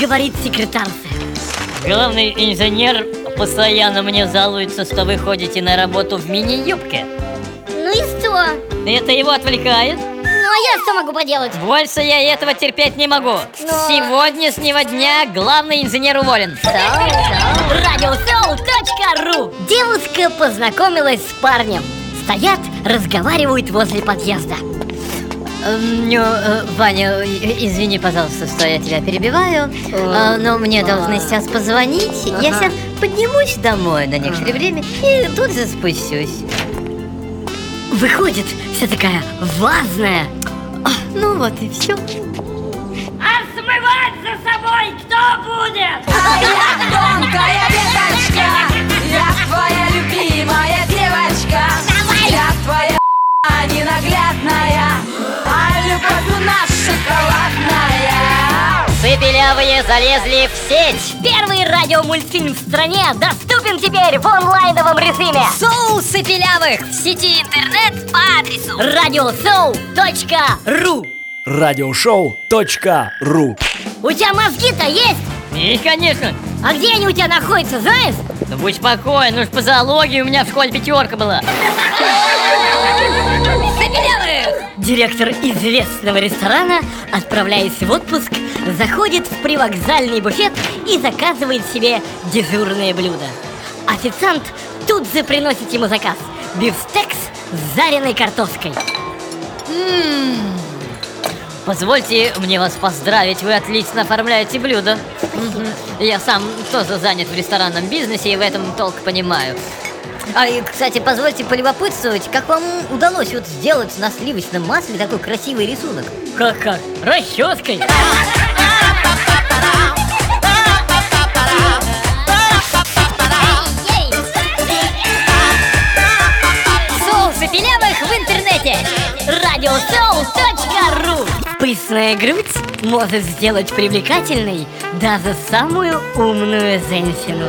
говорит секретарша. Главный инженер постоянно мне жалуется, что вы ходите на работу в мини-юбке. Ну и что? Это его отвлекает? Ну а я что могу поделать? Больше я этого терпеть не могу. С Но- сегодняшнего дня главный инженер уволен. Радиосоу.ру Девушка познакомилась с парнем. Стоят, разговаривают возле подъезда. Ну, Ваня, извини, пожалуйста, что я тебя перебиваю, э, но мне должны сейчас позвонить. Я сейчас поднимусь домой на некоторое время и тут же спущусь. Выходит, вся такая важная. А, ну вот и все. А смывать за собой кто будет? Тонкая Цепелявые залезли в сеть. Первый радиомультфильм в стране доступен теперь в онлайновом режиме. Соусы пилявых в сети интернет по адресу Радиосоу.ру Радиошоу.ру У тебя мозги-то есть? И, конечно. А где они у тебя находятся, знаешь? Ну будь спокоен, ну ж по зоологии у меня в школе пятерка была. Директор известного ресторана, отправляясь в отпуск, заходит в привокзальный буфет и заказывает себе дежурное блюдо. Официант тут же приносит ему заказ – бифстекс с жареной картошкой. Позвольте мне вас поздравить, вы отлично оформляете блюдо. Я сам тоже занят в ресторанном бизнесе и в этом толк понимаю. А, и, кстати, позвольте полюбопытствовать, как вам удалось вот сделать на сливочном масле такой красивый рисунок? Как-как? Расческой? Соусы пилявых в интернете Радиосоу.ру Пышная грудь может сделать привлекательной даже самую умную женщину